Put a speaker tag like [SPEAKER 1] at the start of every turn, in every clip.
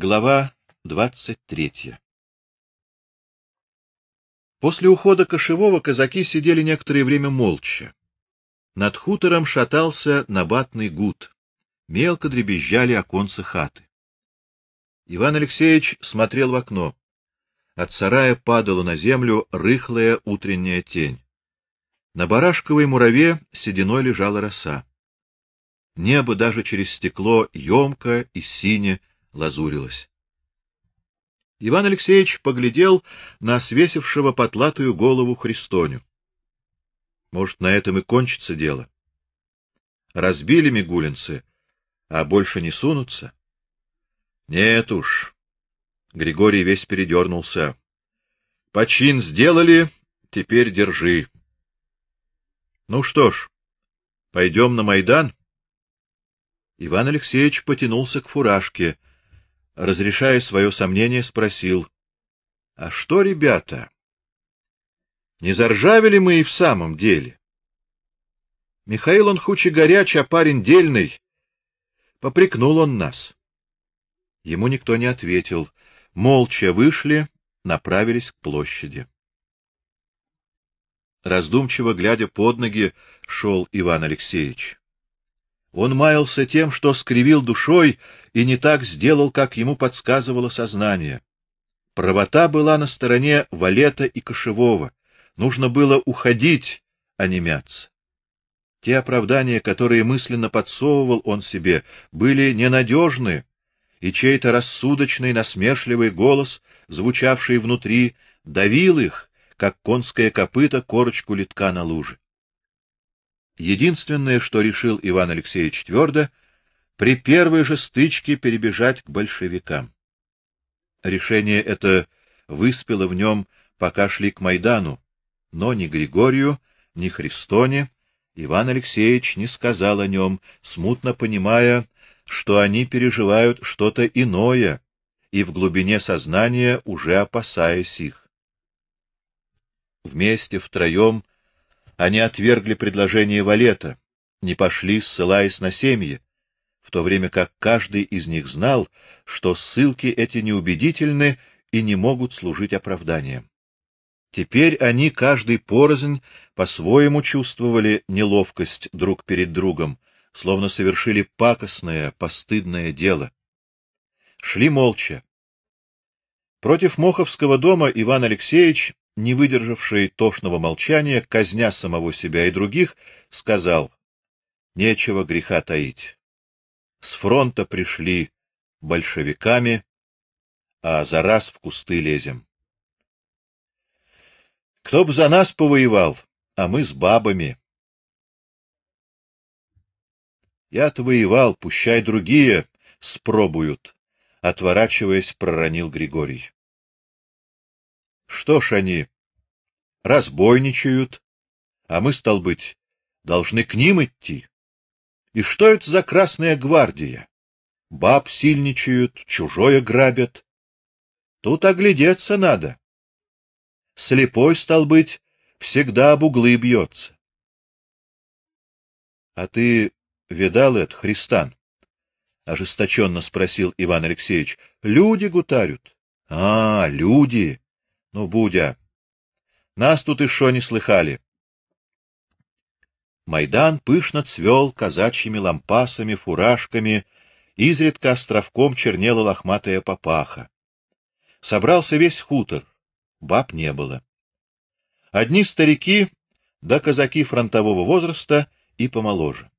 [SPEAKER 1] Глава двадцать третья. После ухода кошевого казаки сидели некоторое время молча. Над хутором шатался набатный гуд. Мелко дребезжали оконцы хаты. Иван Алексеевич смотрел в окно. От сарая падала на землю рыхлая утренняя тень. На барашковой мураве сединой лежала роса. Небо даже через стекло ёмко и сине лазурилось. Иван Алексеевич поглядел на свесившего потлатую голову Христоню. Может, на этом и кончится дело. Разбили мигулинцы, а больше не сунутся. Нет уж. Григорий весь передернулся. Почин сделали, теперь держи. Ну что ж, пойдем на Майдан. Иван Алексеевич потянулся к фуражке разрешая свое сомнение, спросил: "А что, ребята? Не заржавели мы и в самом деле?" Михаил он хуч и горяч, а парень дельный. Попрекнул он нас. Ему никто не ответил. Молча вышли, направились к площади. Раздумчиво глядя под ноги, шел Иван Алексеевич. Он маялся тем, что скривил душой и не так сделал, как ему подсказывало сознание. Правота была на стороне Валета и Кошевого. Нужно было уходить, а не мяться. Те оправдания, которые мысленно подсовывал он себе, были ненадежны, и чей-то рассудочный, насмешливый голос, звучавший внутри, давил их, как конское копыто корочку литка на луже. Единственное, что решил Иван Алексеевич твердо, при первой же стычке перебежать к большевикам. Решение это выспело в нем, пока шли к Майдану, но ни Григорию, ни Христоне Иван Алексеевич не сказал о нем, смутно понимая, что они переживают что-то иное, и в глубине сознания уже опасаясь их. Вместе втроем они отвергли предложение Валета, не пошли, ссылаясь на семьи, в то время как каждый из них знал, что ссылки эти неубедительны и не могут служить оправданием. Теперь они каждый порознь по-своему чувствовали неловкость друг перед другом, словно совершили пакостное, постыдное дело. Шли молча. Против Моховского дома Иван Алексеевич не выдержавший тошного молчания, казня самого себя и других, сказал: "Нечего греха таить. С фронта пришли большевиками, а за раз в кусты лезем. Кто б за нас повоевал, а мы с бабами. Я-то воевал, пущай другие спробуют, отворачиваясь, проронил Григорий. Что ж они разбойничают, а мы стал быть должны к ним идти. И что это за красная гвардия? Баб сильничают, чужое грабят. Тут оглядеться надо. Слепой стал быть всегда об углы бьется. А ты видал это, Христан? ожесточенно спросил Иван Алексеевич. Люди гутарют. А, люди. Ну, Будя, нас тут еще не слыхали. Майдан пышно цвел казачьими лампасами, фуражками, изредка островком чернела лохматая папаха. Собрался весь хутор, баб не было. Одни старики, да казаки фронтового возраста и помоложе.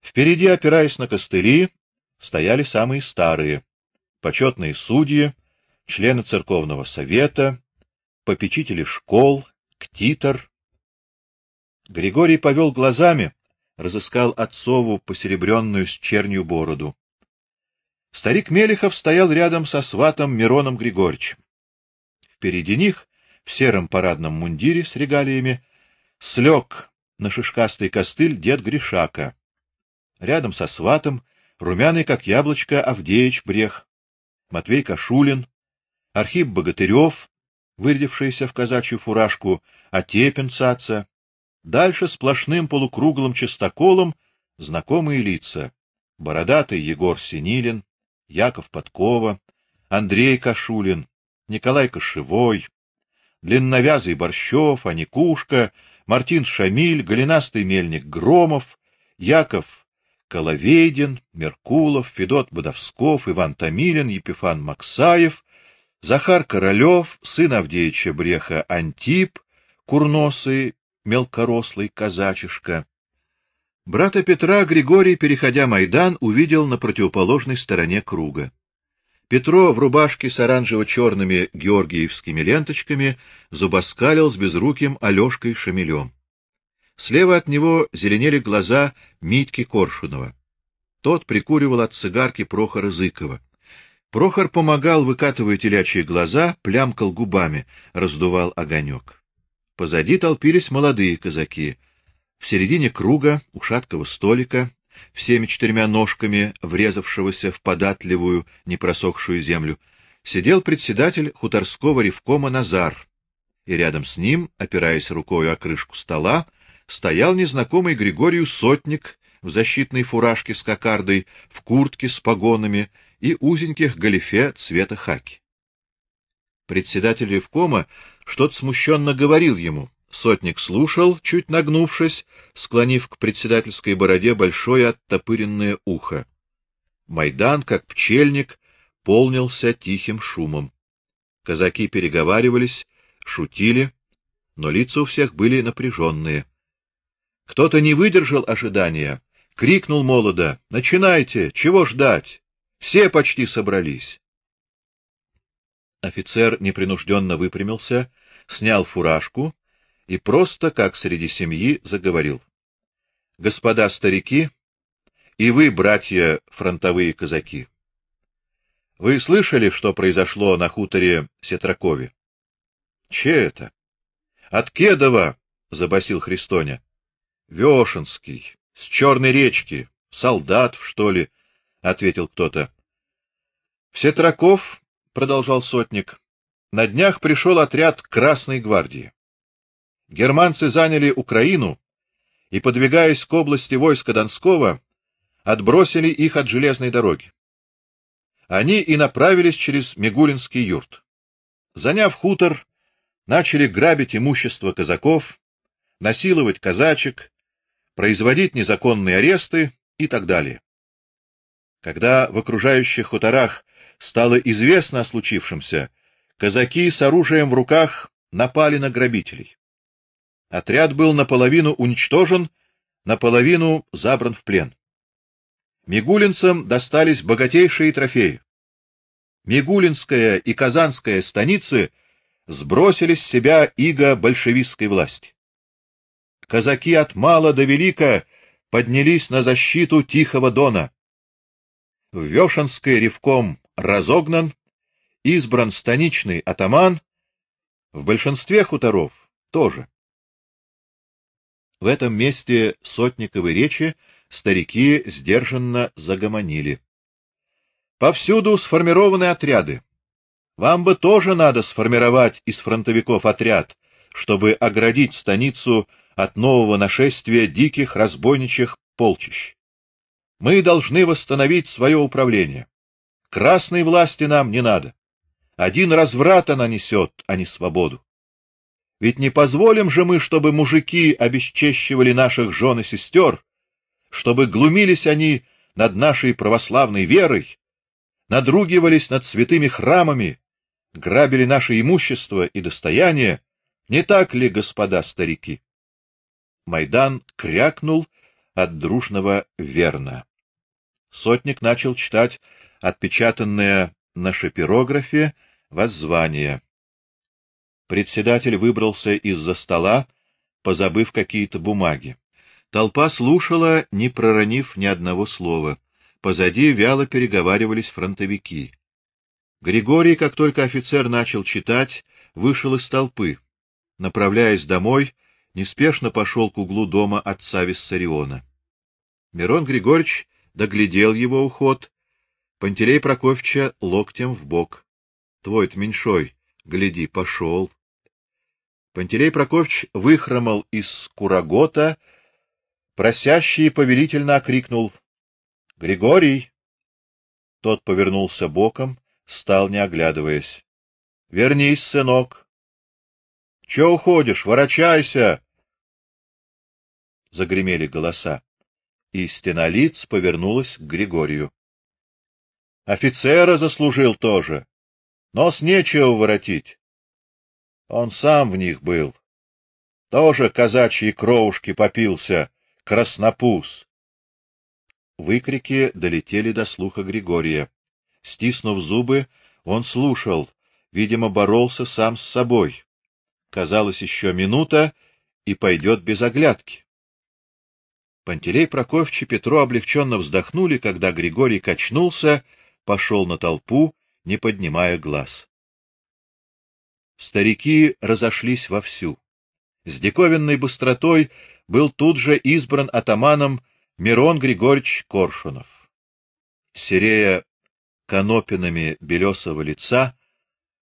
[SPEAKER 1] Впереди, опираясь на костыли, стояли самые старые: почетные судьи, члены церковного совета, попечители школ, ктитор. Григорий повел глазами, разыскал отцову посеребренную с чернью бороду. Старик Мелехов стоял рядом со сватом Мироном Григорьевичем. Впереди них, в сером парадном мундире с регалиями, слег на шишкастый костыль дед Гришака. Рядом со сватом румяный как яблочко Авдеич Брех, Матвей Кашулин, Архип Богатырев, вырядившийся в казачью фуражку, Отепин цаца. Дальше сплошным полукруглым частоколом знакомые лица: бородатый Егор Синилин, Яков Подкова, Андрей Кашулин, Николай Кошевой, длинновязый Борщев, Аникушка, Мартин Шамиль, голенастый мельник Громов, Яков Коловейдин, Меркулов, Федот Бодовсков, Иван Томилин, Епифан Максаев, Захар Королев, сын Авдеича Бреха Антип, курносый, мелкорослый казачишка. Брата Петра Григорий, переходя Майдан, увидел на противоположной стороне круга. Петро в рубашке с оранжево-черными георгиевскими ленточками зубоскалил с безруким Алёшкой Шамилем. Слева от него зеленели глаза Митьки Коршунова. Тот прикуривал от цигарки Прохора Зыкова. Прохор помогал, выкатывая телячьи глаза, плямкал губами, раздувал огонек. Позади толпились молодые казаки. В середине круга, у шаткого столика, всеми четырьмя ножками врезавшегося в податливую, непросохшую землю, сидел председатель хуторского ревкома Назар, и рядом с ним, опираясь рукой о крышку стола, стоял незнакомый Григорию сотник в защитной фуражке с кокардой, в куртке с погонами и узеньких галифе цвета хаки. Председатель ревкома что-то смущенно говорил ему. Сотник слушал, чуть нагнувшись, склонив к председательской бороде большое оттопыренное ухо. Майдан, как пчельник, полнился тихим шумом. Казаки переговаривались, шутили, но лица у всех были напряженные. Кто-то не выдержал ожидания, крикнул молодо: "Начинайте, чего ждать? Все почти собрались". Офицер непринужденно выпрямился, снял фуражку и просто, как среди семьи, заговорил. Господа старики, и вы, братья фронтовые казаки. Вы слышали, что произошло на хуторе Сетракове? Че это? От Кедова, забасил Христоня. Вешенский, с черной речки, солдат, что ли, ответил кто-то. В Сетраков, продолжал сотник, на днях пришел отряд Красной гвардии. Германцы заняли Украину и, подвигаясь к области войска Донского, отбросили их от железной дороги. Они и направились через Мигулинский юрт. Заняв хутор, начали грабить имущество казаков, насиловать казачек, производить незаконные аресты и так далее. Когда в окружающих хуторах стало известно о случившемся, казаки с оружием в руках напали на грабителей. Отряд был наполовину уничтожен, наполовину забран в плен. Мигулинцам достались богатейшие трофеи. Мигулинская и Казанская станицы сбросили с себя иго большевистской власти. Казаки от мала до велика поднялись на защиту Тихого Дона. В Вешенской ревком разогнан, избран станичный атаман, в большинстве хуторов тоже. В этом месте сотниковой речи старики сдержанно загомонили. Повсюду сформированы отряды. Вам бы тоже надо сформировать из фронтовиков отряд, чтобы оградить станицу от нового нашествия диких разбойничьих полчищ. Мы должны восстановить свое управление. Красной власти нам не надо. Один разврат она несет, а не свободу. Ведь не позволим же мы, чтобы мужики обесчещивали наших жен и сестер, чтобы глумились они над нашей православной верой, надругивались над святыми храмами, грабили наше имущество и достояние, не так ли, господа старики? Майдан крякнул от дружного верно. Сотник начал читать отпечатанное на шапирографе воззвание. Председатель выбрался из-за стола, позабыв какие-то бумаги. Толпа слушала, не проронив ни одного слова. Позади вяло переговаривались фронтовики. Григорий, как только офицер начал читать, вышел из толпы. Направляясь домой, неспешно пошел к углу дома отца Виссариона. Мирон Григорьевич доглядел его уход, Пантелей Прокофьевича локтем в бок. Твой-то меньшой, гляди, пошел. Пантелей Прокофьевич выхромал из курагота, просящий повелительно окрикнул: "Григорий!" Тот повернулся боком, стал не оглядываясь. Вернись, сынок. Че уходишь? Ворочайся. Загремели голоса, и стена лиц повернулась к Григорию. Офицера заслужил тоже. Нос нечего воротить. Он сам в них был. Тоже казачьи кровушки попился, краснопуз. Выкрики долетели до слуха Григория. Стиснув зубы, он слушал, видимо, боролся сам с собой. Казалось, еще минута и пойдет без оглядки. Пантелей Прокофьевич и Петро облегченно вздохнули, когда Григорий качнулся, пошел на толпу, не поднимая глаз. Старики разошлись вовсю. С диковинной быстротой был тут же избран атаманом Мирон Григорьевич Коршунов. Серея канопинами белесого лица,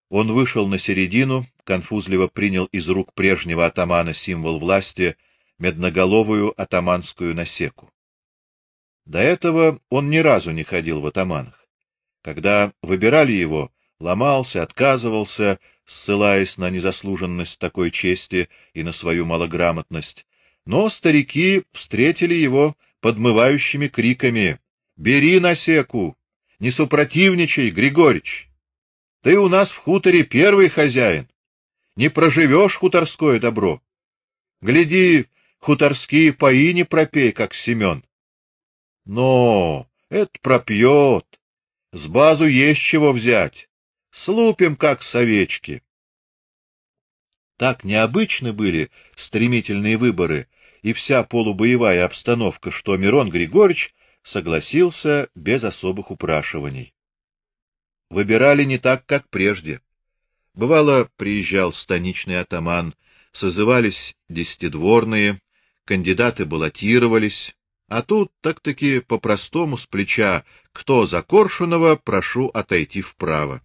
[SPEAKER 1] он вышел на середину, конфузливо принял из рук прежнего атамана символ власти медноголовую атаманскую насеку. До этого он ни разу не ходил в атаманах. Когда выбирали его, ломался, отказывался, ссылаясь на незаслуженность такой чести и на свою малограмотность. Но старики встретили его подмывающими криками: "Бери насеку! Не супротивничай, Григорич!" Ты у нас в хуторе первый хозяин. Не проживешь хуторское добро. Гляди, хуторские пои не пропей, как Семен. Но это пропьет. С базу есть чего взять. Слупим, как совечки. Так необычны были стремительные выборы и вся полубоевая обстановка, что Мирон Григорьевич согласился без особых упрашиваний выбирали не так, как прежде. Бывало, приезжал станичный атаман, созывались десятидворные, кандидаты баллотировались, а тут так-таки по-простому с плеча «кто за Коршунова, прошу отойти вправо».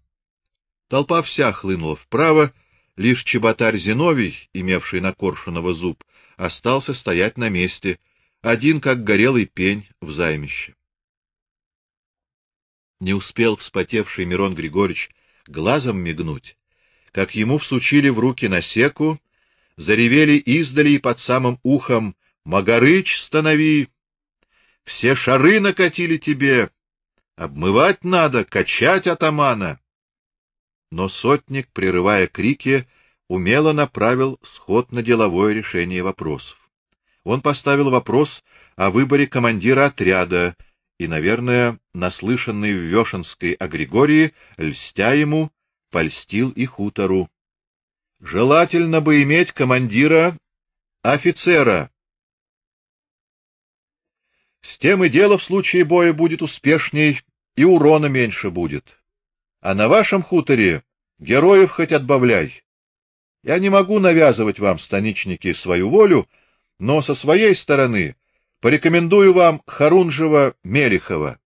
[SPEAKER 1] Толпа вся хлынула вправо, лишь чеботарь Зиновий, имевший на Коршунова зуб, остался стоять на месте, один как горелый пень в займище. Не успел вспотевший Мирон Григорьевич глазом мигнуть, как ему всучили в руки насеку, заревели издали и под самым ухом: "Магарыч, станови! Все шары накатили тебе, обмывать надо, качать атамана". Но сотник, прерывая крики, умело направил сход на деловое решение вопросов. Он поставил вопрос о выборе командира отряда и, наверное, наслышанный в Вешенской о Григории, льстя ему, польстил и хутору. Желательно бы иметь командира офицера. С тем и дело в случае боя будет успешней, и урона меньше будет. А на вашем хуторе героев хоть отбавляй. Я не могу навязывать вам, станичники, свою волю, но со своей стороны Порекомендую вам Харунжева Мелихова.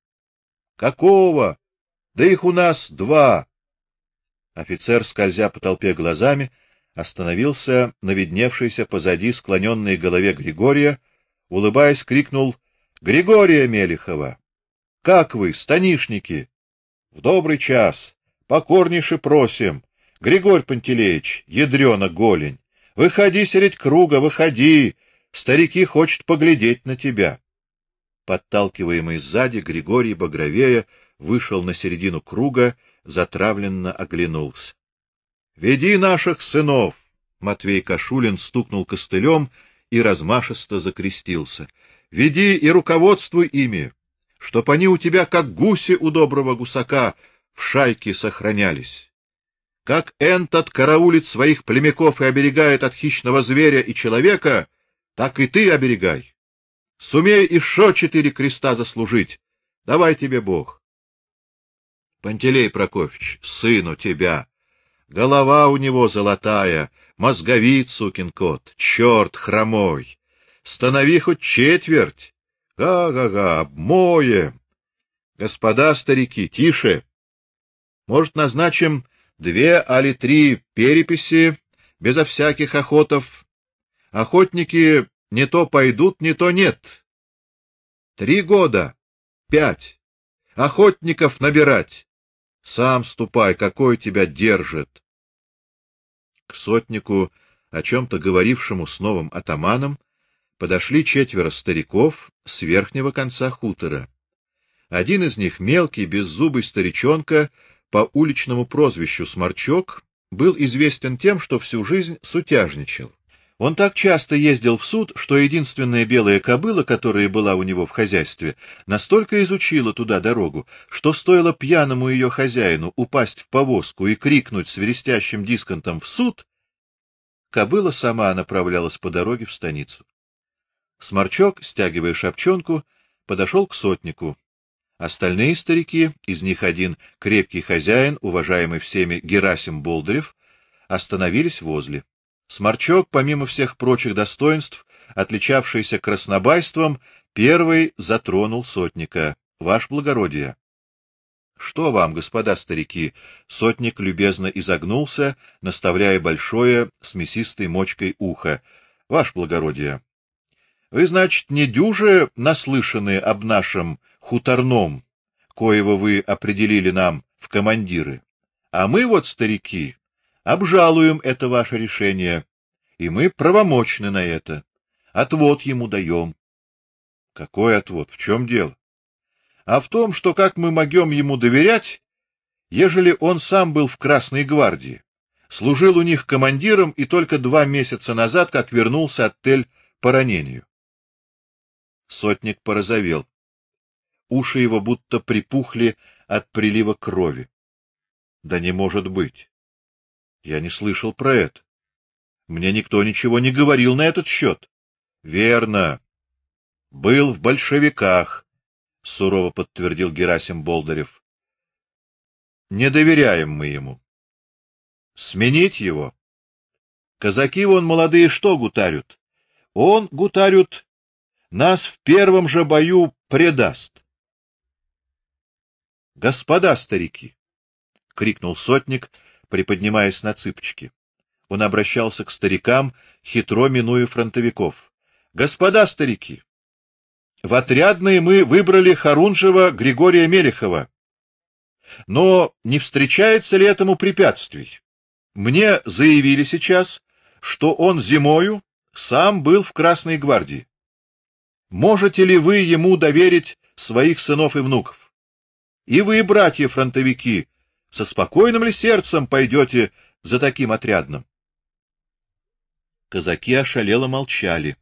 [SPEAKER 1] Какого? Да их у нас два. Офицер, скользя по толпе глазами, остановился на видневшейся позади склоненной голове Григория, улыбаясь, крикнул: "Григория Мелихова! Как вы, станишники? В добрый час. Покорнейше просим. Григорий Пантелеич, ядрёна голень, выходи средь круга, выходи, Старики хочет поглядеть на тебя. Подталкиваемый сзади, Григорий багровея вышел на середину круга, затравленно оглянулся. Веди наших сынов. Матвей Кашулин стукнул костылем и размашисто закрестился. Веди и руководствуй ими, чтоб они у тебя как гуси у доброго гусака в шайке сохранялись. Как энтот караулит своих племяков и оберегает от хищного зверя и человека, так и ты оберегай. Сумей еще четыре креста заслужить. Давай тебе Бог. Пантелей Прокофьевич, сын у тебя. Голова у него золотая, мозговит, сукин кот, черт хромой. Станови хоть четверть. Га-га-га, обмоем. Господа старики, тише. Может, назначим две али три переписи безо всяких охотов Охотники не то пойдут, не то нет. Три года, пять. охотников набирать. Сам ступай, какой тебя держит. К сотнику, о чем то говорившему с новым атаманом, подошли четверо стариков с верхнего конца хутора. Один из них, мелкий, беззубый старичонка по уличному прозвищу Сморчок, был известен тем, что всю жизнь сутяжничал. Он так часто ездил в суд, что единственная белая кобыла, которая была у него в хозяйстве, настолько изучила туда дорогу, что стоило пьяному ее хозяину упасть в повозку и крикнуть с верестящим дисконтом в суд, кобыла сама направлялась по дороге в станицу. Сморчок, стягивая шапчонку, подошел к сотнику. Остальные старики, из них один крепкий хозяин, уважаемый всеми Герасим Болдырев, остановились возле. Сморчок, помимо всех прочих достоинств, отличавшийся краснобайством, первый затронул сотника. Ваш благородие. Что вам, господа старики? Сотник любезно изогнулся, наставляя большое с мясистой мочкой ухо. Ваш благородие. Вы, значит, не дюже наслышаны об нашем хуторном, коего вы определили нам в командиры. А мы вот, старики, обжалуем это ваше решение, и мы правомочны на это. Отвод ему даем. Какой отвод? В чем дело? А в том, что как мы могем ему доверять, ежели он сам был в Красной гвардии, служил у них командиром и только два месяца назад как вернулся от Тель по ранению. Сотник порозовел. Уши его будто припухли от прилива крови. Да не может быть. Я не слышал про это. Мне никто ничего не говорил на этот счет. Верно. Был в большевиках, сурово подтвердил Герасим Болдырев. Не доверяем мы ему. Сменить его? Казаки вон молодые что гутарют? Он гутарют нас в первом же бою предаст. Господа старики, крикнул сотник, приподнимаясь на цыпочки. Он обращался к старикам, хитро минуя фронтовиков. Господа старики, в отрядные мы выбрали Харунжева Григория Мелехова. Но не встречается ли этому препятствий? Мне заявили сейчас, что он зимою сам был в Красной гвардии. Можете ли вы ему доверить своих сынов и внуков? И вы, братья фронтовики, со спокойным ли сердцем пойдете за таким отрядным? Казаки ошалело молчали.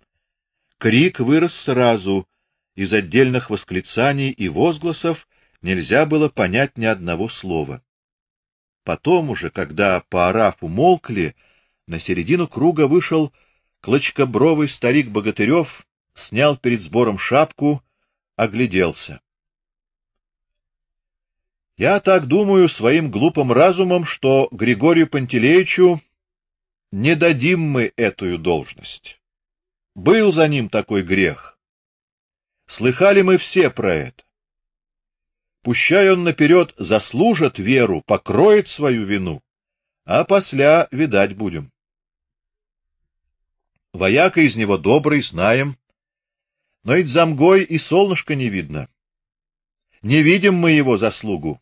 [SPEAKER 1] Крик вырос сразу, из отдельных восклицаний и возгласов нельзя было понять ни одного слова. Потом уже, когда поорав умолкли, на середину круга вышел клочкобровый старик Богатырев, снял перед сбором шапку, огляделся. Я так думаю своим глупым разумом, что Григорию Пантелеичу не дадим мы эту должность. Был за ним такой грех. Слыхали мы все про это. Пущай он наперед заслужит веру, покроет свою вину, а после видать будем. Вояка из него добрый, знаем, но ведь замгой и солнышко не видно. Не видим мы его заслугу.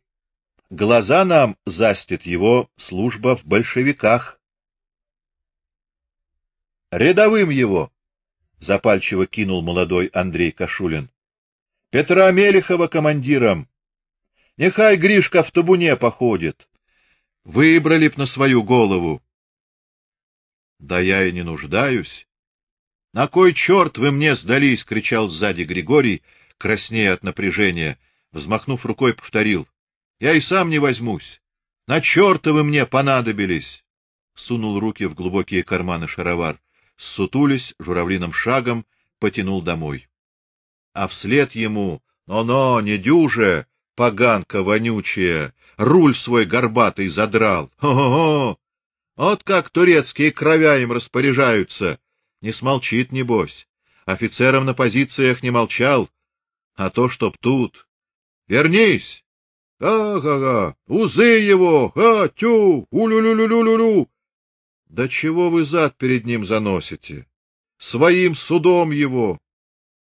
[SPEAKER 1] Глаза нам застит его служба в большевиках. Рядовым его, запальчиво кинул молодой Андрей Кашулин. Петра Мелехова командиром. Нехай Гришка в табуне походит. Выбрали б на свою голову. Да я и не нуждаюсь. На кой черт вы мне сдались, кричал сзади Григорий, краснея от напряжения, взмахнув рукой, повторил: Я и сам не возьмусь. На черта вы мне понадобились. Сунул руки в глубокие карманы шаровар сутулись журавлиным шагом, потянул домой. А вслед ему: "Но-но, не дюже, поганка вонючая, руль свой горбатый задрал. Хо-хо-хо! Вот как турецкие кровя им распоряжаются. Не смолчит небось. Офицерам на позициях не молчал, а то чтоб тут. Вернись. Ага-га, узы его, а тю, улю-лю-лю-лю-лю. Да чего вы зад перед ним заносите? Своим судом его.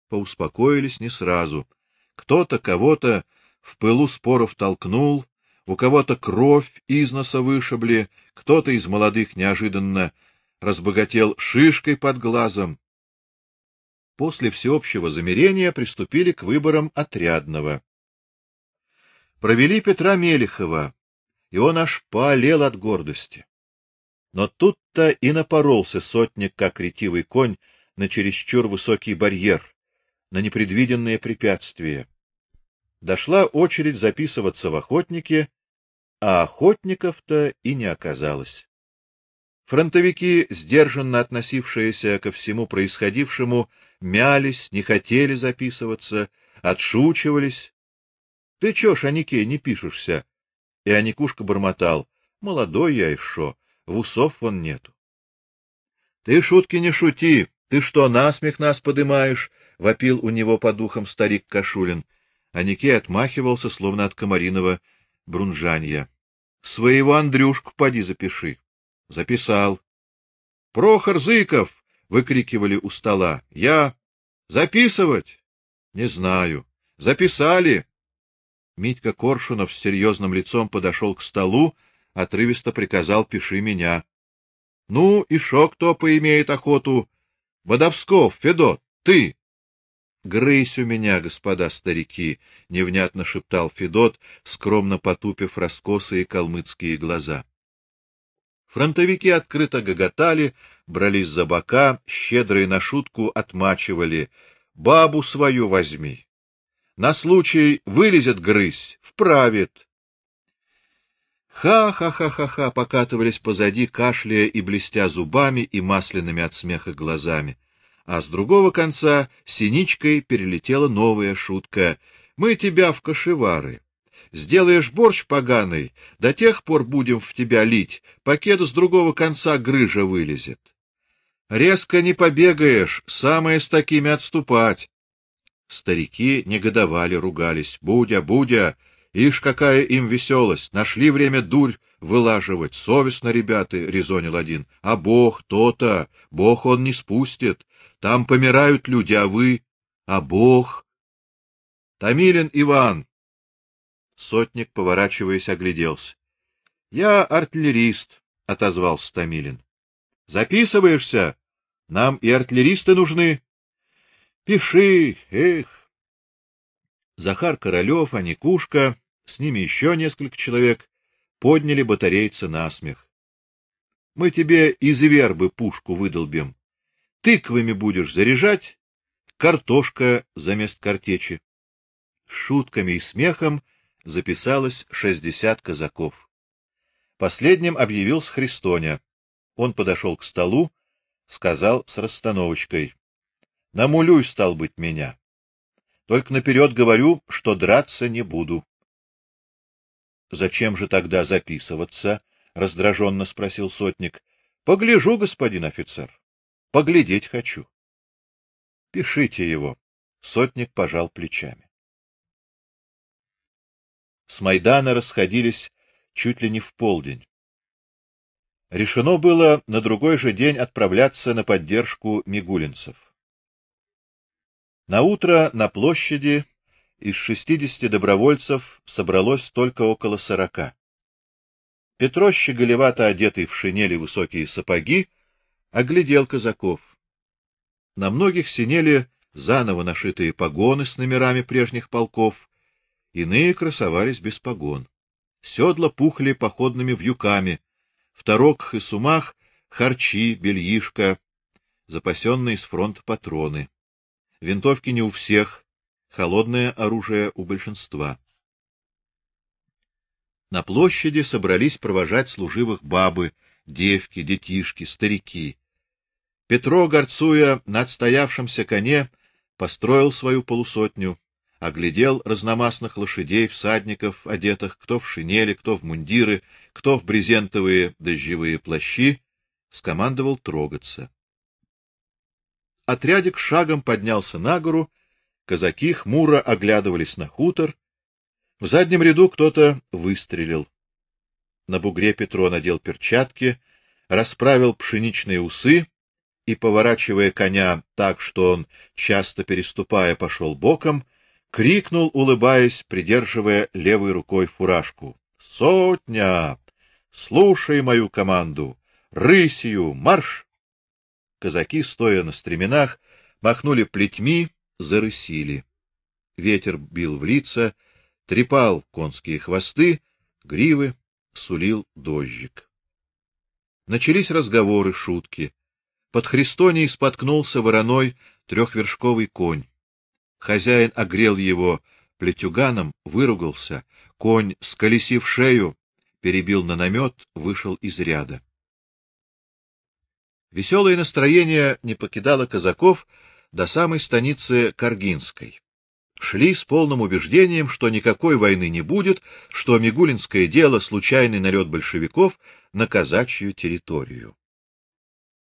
[SPEAKER 1] Поуспокоились не сразу. Кто-то кого-то в пылу споров толкнул, у кого-то кровь из носа вышибли, кто-то из молодых неожиданно разбогател шишкой под глазом. После всеобщего замирения приступили к выборам отрядного. Провели Петра Мелехова, и он аж поолел от гордости. Но тут-то и напоролся сотник, как ретивый конь, на чересчур высокий барьер, на непредвиденные препятствия. Дошла очередь записываться в охотники, а охотников-то и не оказалось. Фронтовики, сдержанно относившиеся ко всему происходившему, мялись, не хотели записываться, отшучивались. Ты чё ж, Аникей, не пишешься? И Аникушка бормотал: "Молодой я еще, в усов вон нету". Ты шутки не шути, ты что, насмех нас подымаешь? вопил у него по духам старик Кашулин. Аникей отмахивался, словно от комариного брунжанья. Своего Андрюшку поди запиши. Записал. Прохор Зыков выкрикивали у стола. Я записывать? Не знаю. Записали. Митька Коршунов с серьезным лицом подошел к столу, отрывисто приказал: "Пиши меня". Ну, и шо кто поимеет охоту? Бодовсков, Федот, ты. Грысь у меня, господа старики, невнятно шептал Федот, скромно потупив раскосые калмыцкие глаза. Фронтовики открыто гоготали, брались за бока, щедрые на шутку отмачивали: "Бабу свою возьми". На случай вылезет грызь, вправит. Ха-ха-ха-ха-ха покатывались позади, кашляя и блестя зубами и масляными от смеха глазами. А с другого конца синичкой перелетела новая шутка: "Мы тебя в кошевары. Сделаешь борщ поганый, до тех пор будем в тебя лить, пакет с другого конца грыжа вылезет. Резко не побегаешь, самое с такими отступать. Старики негодовали, ругались: "Будя, будя, ишь какая им веселость! Нашли время дурь вылаживать, совестно, ребята", резонил один. "А Бог то-то, Бог он не спустит. Там помирают люди, а вы, а Бог". Тамилин Иван Сотник, поворачиваясь, огляделся. "Я артиллерист", отозвался Тамилин. "Записываешься? Нам и артиллеристы нужны". Пиши, эх. Захар Королёв, Аникушка, с ними еще несколько человек подняли батарейца на смех. Мы тебе из вербы пушку выдолбим. Тыквами будешь заряжать, картошка замест картечи. Шутками и смехом записалось шестьдесят казаков. Последним объявился Христоня. Он подошел к столу, сказал с расстановочкой: Намулюй, стал быть, меня. Только наперед говорю, что драться не буду. Зачем же тогда записываться? раздраженно спросил сотник. Погляжу, господин офицер. Поглядеть хочу. Пишите его. Сотник пожал плечами. С Майдана расходились чуть ли не в полдень. Решено было на другой же день отправляться на поддержку мигулинцев. На утро на площади из шестидесяти добровольцев собралось только около сорока. Петро, щеголевато одетый в шинели высокие сапоги, оглядел казаков. На многих синели заново нашитые погоны с номерами прежних полков, иные красовались без погон. Седла пухли походными вьюками, в тароках и сумах харчи, бельишко, запасенные с фронта патроны. Винтовки не у всех, холодное оружие у большинства. На площади собрались провожать служивых бабы, девки, детишки, старики. Петро, горцуя на отстоявшемся коне, построил свою полусотню, оглядел разномастных лошадей, всадников, одетых кто в шинели, кто в мундиры, кто в брезентовые дождевые плащи, скомандовал трогаться. Отрядик шагом поднялся на гору, казаки хмуро оглядывались на хутор. В заднем ряду кто-то выстрелил. На бугре Петро надел перчатки, расправил пшеничные усы и, поворачивая коня так, что он, часто переступая, пошел боком, крикнул, улыбаясь, придерживая левой рукой фуражку: "Сотня! Слушай мою команду! Рысью марш!" Казаки, стоя на стременах, махнули плетьми, зарысили. Ветер бил в лица, трепал конские хвосты, гривы, сулил дождик. Начались разговоры, шутки. Под Христоней споткнулся вороной трехвершковый конь. Хозяин огрел его плетюганом, выругался, конь, сколесив шею, перебил на намет, вышел из ряда. Веселое настроение не покидало казаков до самой станицы Каргинской. Шли с полным убеждением, что никакой войны не будет, что Мигулинское дело случайный налет большевиков на казачью территорию.